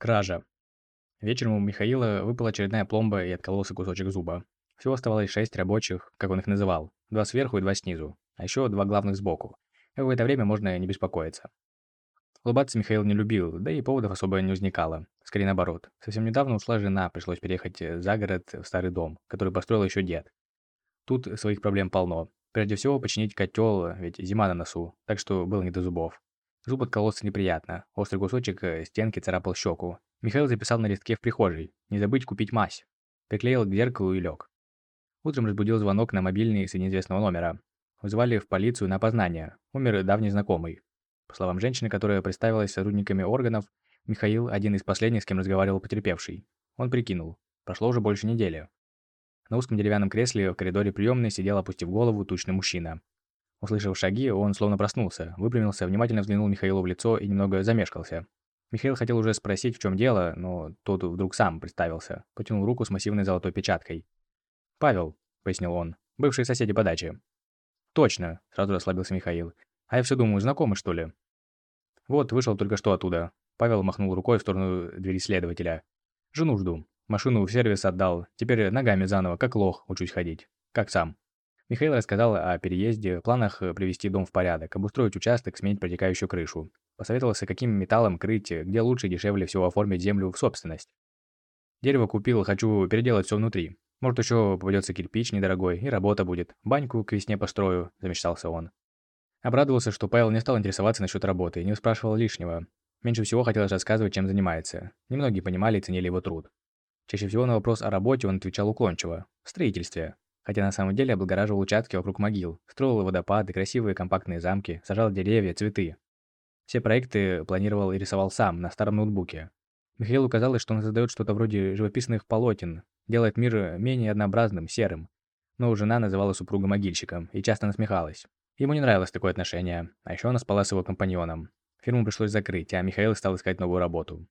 Кража. Вечером у Михаила выпала очередная пломба и откололся кусочек зуба. Всего оставалось шесть рабочих, как он их называл. Два сверху и два снизу. А еще два главных сбоку. В это время можно не беспокоиться. Улыбаться Михаил не любил, да и поводов особо не возникало. Скорее наоборот. Совсем недавно ушла жена, пришлось переехать за город в старый дом, который построил еще дед. Тут своих проблем полно. Прежде всего, починить котел, ведь зима на носу, так что было не до зубов. Зуб откололся неприятно. Острый кусочек э, стенки царапал щеку. Михаил записал на листке в прихожей. Не забыть купить мазь. Приклеил к зеркалу и лег. Утром разбудил звонок на мобильный с неизвестного номера. Вызвали в полицию на опознание. Умер давний знакомый. По словам женщины, которая представилась сотрудниками органов, Михаил – один из последних, с кем разговаривал потерпевший. Он прикинул. Прошло уже больше недели. На узком деревянном кресле в коридоре приемной сидел, опустив голову, тучный мужчина. Услышав шаги, он словно проснулся, выпрямился, внимательно взглянул Михаилу в лицо и немного замешкался. Михаил хотел уже спросить, в чем дело, но тот вдруг сам представился, потянул руку с массивной золотой печаткой. «Павел», — пояснил он, — «бывшие соседи по даче». «Точно», — сразу расслабился Михаил. «А я все думаю, знакомы, что ли?» «Вот, вышел только что оттуда». Павел махнул рукой в сторону двери следователя. «Жену жду. Машину в сервис отдал. Теперь ногами заново, как лох, учусь ходить. Как сам». Михаил рассказал о переезде, планах э, привести дом в порядок, обустроить участок, сменить протекающую крышу. Посоветовался, каким металлом крыть, где лучше и дешевле всего оформить землю в собственность. Дерево купил, хочу переделать все внутри. Может, еще попадется кирпич недорогой, и работа будет. Баньку к весне построю, замечтался он. Обрадовался, что Павел не стал интересоваться насчет работы не спрашивал лишнего. Меньше всего хотелось рассказывать, чем занимается. Немногие понимали и ценили его труд. Чаще всего на вопрос о работе он отвечал уклончиво. В строительстве хотя на самом деле облагораживал участки вокруг могил, строил водопады, красивые компактные замки, сажал деревья, цветы. Все проекты планировал и рисовал сам, на старом ноутбуке. Михаилу казалось, что он создает что-то вроде живописных полотен, делает мир менее однообразным, серым. Но жена называла супруга могильщиком и часто насмехалась. Ему не нравилось такое отношение, а еще она спала с его компаньоном. Фирму пришлось закрыть, а Михаил стал искать новую работу.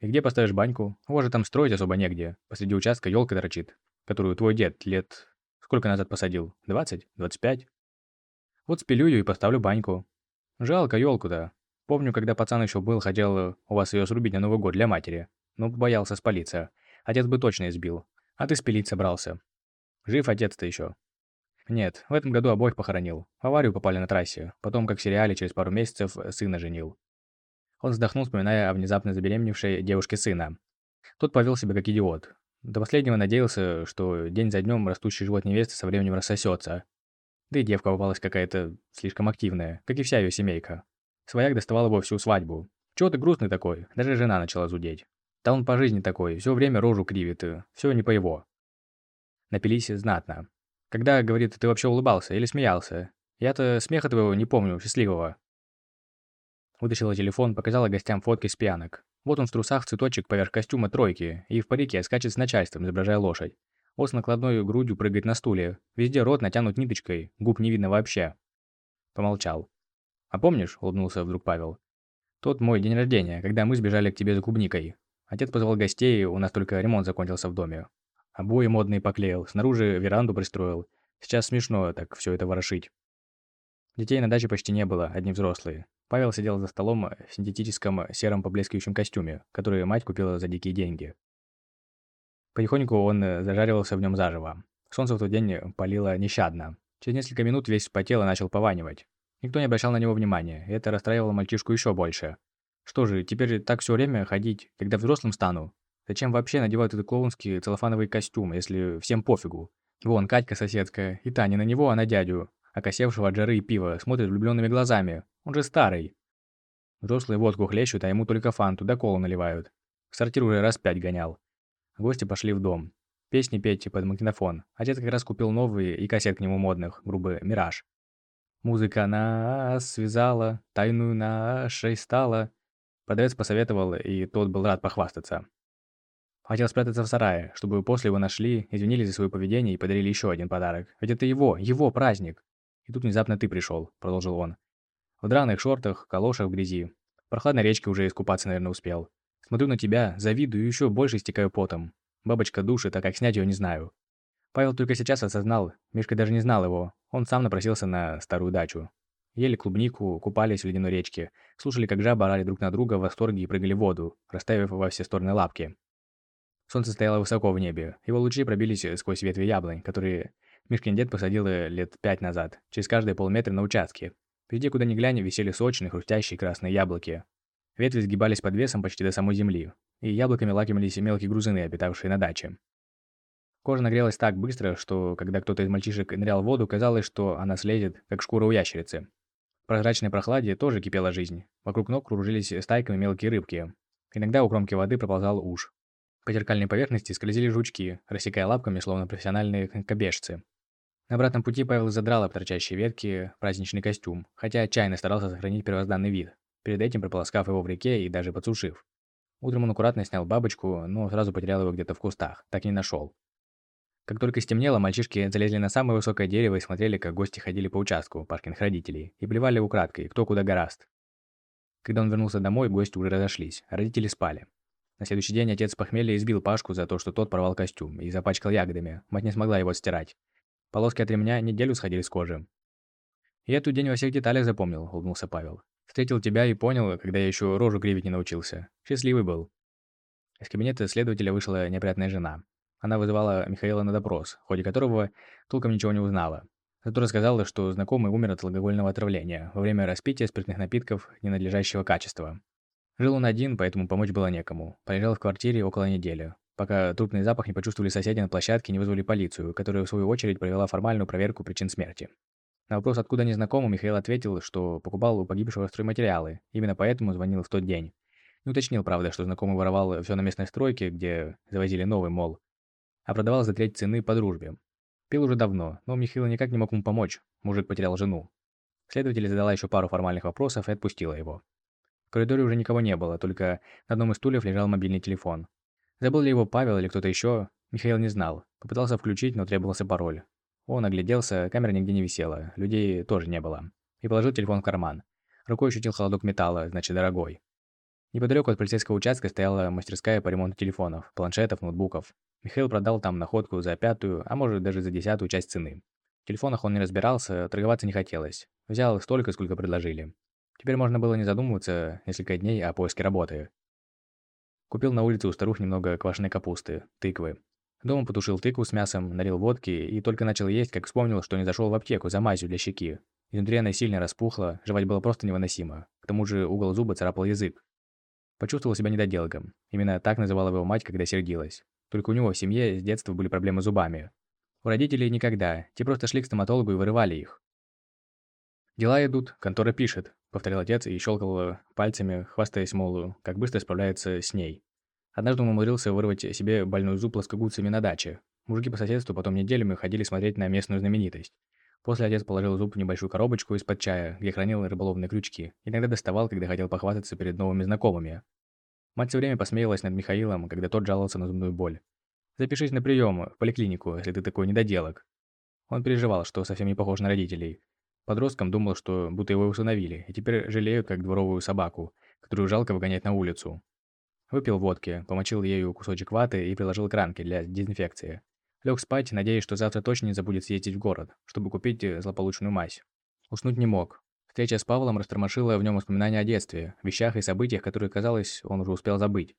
«И где поставишь баньку? У же там строить особо негде. Посреди участка елка торчит которую твой дед лет... Сколько назад посадил? 20? 25? Вот спилю ее и поставлю баньку. Жалко елку-то. Помню, когда пацан еще был, хотел у вас ее срубить на Новый год для матери. Но боялся спалиться. Отец бы точно избил. А ты спилить собрался. Жив отец-то еще. Нет, в этом году обоих похоронил. В аварию попали на трассе. Потом, как в сериале, через пару месяцев сына женил. Он вздохнул, вспоминая о внезапно забеременевшей девушке сына. Тот повел себя как идиот. До последнего надеялся, что день за днем растущий живот невесты со временем рассосется. Да и девка попалась какая-то слишком активная, как и вся ее семейка. Свояк доставал его всю свадьбу. «Чего ты грустный такой?» Даже жена начала зудеть. «Да он по жизни такой, все время рожу кривит, все не по его». Напились знатно. Когда, говорит, ты вообще улыбался или смеялся? Я-то смеха твоего не помню, счастливого. Вытащила телефон, показала гостям фотки с пьянок. Вот он в трусах цветочек поверх костюма тройки и в парике скачет с начальством, изображая лошадь. Вот с накладной грудью прыгает на стуле. Везде рот натянут ниточкой, губ не видно вообще. Помолчал. «А помнишь?» – улыбнулся вдруг Павел. «Тот мой день рождения, когда мы сбежали к тебе за клубникой. Отец позвал гостей, у нас только ремонт закончился в доме. Обои модные поклеил, снаружи веранду пристроил. Сейчас смешно так все это ворошить. Детей на даче почти не было, одни взрослые. Павел сидел за столом в синтетическом сером поблескивающем костюме, который мать купила за дикие деньги. Потихоньку он зажаривался в нем заживо. Солнце в тот день палило нещадно. Через несколько минут весь вспотел и начал пованивать. Никто не обращал на него внимания, и это расстраивало мальчишку еще больше. Что же, теперь так все время ходить, когда взрослым стану? Зачем вообще надевают этот клоунский целлофановый костюм, если всем пофигу? Вон, Катька соседская, и та не на него, а на дядю, окосевшего от жары и пива, смотрит влюбленными глазами. Он же старый. Взрослые водку хлещут, а ему только фанту да колу наливают. В сортир уже раз пять гонял. Гости пошли в дом. Песни петь под магнитофон. Отец как раз купил новые и кассет к нему модных, грубо «Мираж». Музыка нас связала, тайную нашей стала. Продавец посоветовал, и тот был рад похвастаться. Хотел спрятаться в сарае, чтобы после его нашли, извинились за свое поведение и подарили еще один подарок. Ведь это его, его праздник. И тут внезапно ты пришел, продолжил он. В драных шортах, калошах в грязи. В прохладной речке уже искупаться, наверное, успел. Смотрю на тебя, завидую и еще больше стекаю потом. Бабочка душит, а как снять ее не знаю. Павел только сейчас осознал, Мишка даже не знал его, он сам напросился на старую дачу. Ели клубнику, купались в ледяной речке, слушали, как жабы орали друг на друга в восторге и прыгали в воду, расставив во все стороны лапки. Солнце стояло высоко в небе. Его лучи пробились сквозь ветви яблонь, которые Мишкин дед посадил лет пять назад, через каждые полметра на участке. Везде, куда ни глянь, висели сочные, хрустящие красные яблоки. Ветви сгибались под весом почти до самой земли, и яблоками лакомились мелкие грузины, обитавшие на даче. Кожа нагрелась так быстро, что, когда кто-то из мальчишек нырял в воду, казалось, что она слезет, как шкура у ящерицы. В прозрачной прохладе тоже кипела жизнь. Вокруг ног кружились стайками мелкие рыбки. Иногда у кромки воды проползал уж. По зеркальной поверхности скользили жучки, рассекая лапками, словно профессиональные конькобежцы. На обратном пути Павел задрал об торчащие ветки праздничный костюм, хотя отчаянно старался сохранить первозданный вид перед этим прополоскав его в реке и даже подсушив. Утром он аккуратно снял бабочку, но сразу потерял его где-то в кустах, так и не нашел. Как только стемнело, мальчишки залезли на самое высокое дерево и смотрели, как гости ходили по участку Пашкиных родителей, и плевали украдкой, кто куда гораст. Когда он вернулся домой, гости уже разошлись, родители спали. На следующий день отец похмелья избил Пашку за то, что тот порвал костюм и запачкал ягодами. Мать не смогла его стирать. Полоски от ремня неделю сходили с кожи. «И эту день во всех деталях запомнил», — улыбнулся Павел. Встретил тебя и понял, когда я еще рожу кривить не научился. Счастливый был. Из кабинета следователя вышла неприятная жена. Она вызывала Михаила на допрос, в ходе которого толком ничего не узнала. Зато рассказала, что знакомый умер от алкогольного отравления во время распития спиртных напитков ненадлежащего качества. Жил он один, поэтому помочь было некому. Полежал в квартире около недели, пока трупный запах не почувствовали соседи на площадке и не вызвали полицию, которая в свою очередь провела формальную проверку причин смерти. На вопрос, откуда незнакомый, Михаил ответил, что покупал у погибшего стройматериалы, именно поэтому звонил в тот день. Не уточнил, правда, что знакомый воровал все на местной стройке, где завозили новый мол, а продавал за треть цены по дружбе. Пил уже давно, но Михаил никак не мог ему помочь, мужик потерял жену. Следователь задала еще пару формальных вопросов и отпустила его. В коридоре уже никого не было, только на одном из стульев лежал мобильный телефон. Забыл ли его Павел или кто-то еще, Михаил не знал. Попытался включить, но требовался пароль. Он огляделся, камера нигде не висела, людей тоже не было. И положил телефон в карман. Рукой ощутил холодок металла, значит, дорогой. Неподалеку от полицейского участка стояла мастерская по ремонту телефонов, планшетов, ноутбуков. Михаил продал там находку за пятую, а может даже за десятую часть цены. В телефонах он не разбирался, торговаться не хотелось. Взял столько, сколько предложили. Теперь можно было не задумываться несколько дней о поиске работы. Купил на улице у старух немного квашеной капусты, тыквы. Дома потушил тыкву с мясом, налил водки и только начал есть, как вспомнил, что не зашел в аптеку за мазью для щеки. Изнутри она сильно распухла, жевать было просто невыносимо. К тому же угол зуба царапал язык. Почувствовал себя недоделком. Именно так называла его мать, когда сердилась. Только у него в семье с детства были проблемы с зубами. У родителей никогда. Те просто шли к стоматологу и вырывали их. «Дела идут, контора пишет», — повторил отец и щелкал пальцами, хвастаясь, мол, как быстро справляется с ней. Однажды он умудрился вырвать себе больную зуб плоскогубцами на даче. Мужики по соседству потом неделями ходили смотреть на местную знаменитость. После отец положил зуб в небольшую коробочку из-под чая, где хранил рыболовные крючки. Иногда доставал, когда хотел похвастаться перед новыми знакомыми. Мать все время посмеялась над Михаилом, когда тот жаловался на зубную боль. «Запишись на прием в поликлинику, если ты такой недоделок». Он переживал, что совсем не похож на родителей. Подростком думал, что будто его усыновили, и теперь жалеют, как дворовую собаку, которую жалко выгонять на улицу. Выпил водки, помочил ею кусочек ваты и приложил к ранке для дезинфекции. Лег спать, надеясь, что завтра точно не забудет съездить в город, чтобы купить э, злополучную мазь. Уснуть не мог. Встреча с Павлом растормошила в нем воспоминания о детстве, вещах и событиях, которые, казалось, он уже успел забыть.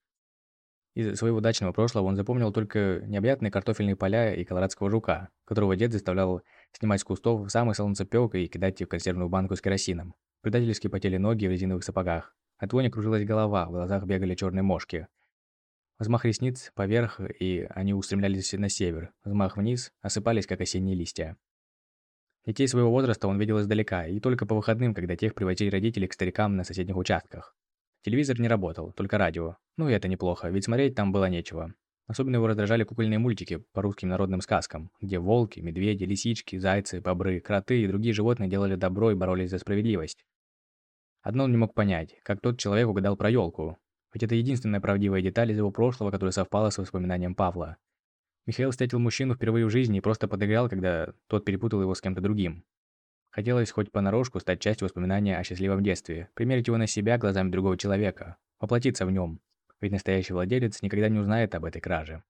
Из своего дачного прошлого он запомнил только необъятные картофельные поля и колорадского жука, которого дед заставлял снимать с кустов самый солнцепёк и кидать в консервную банку с керосином. Предательски потели ноги в резиновых сапогах. От вони кружилась голова, в глазах бегали черные мошки. Взмах ресниц поверх, и они устремлялись на север. Взмах вниз, осыпались, как осенние листья. Детей своего возраста он видел издалека, и только по выходным, когда тех привозили родители к старикам на соседних участках. Телевизор не работал, только радио. Ну и это неплохо, ведь смотреть там было нечего. Особенно его раздражали кукольные мультики по русским народным сказкам, где волки, медведи, лисички, зайцы, бобры, кроты и другие животные делали добро и боролись за справедливость. Одно он не мог понять, как тот человек угадал про елку. Ведь это единственная правдивая деталь из его прошлого, которая совпала с воспоминанием Павла. Михаил встретил мужчину впервые в жизни и просто подыграл, когда тот перепутал его с кем-то другим. Хотелось хоть понарошку стать частью воспоминания о счастливом детстве, примерить его на себя глазами другого человека, воплотиться в нем. Ведь настоящий владелец никогда не узнает об этой краже.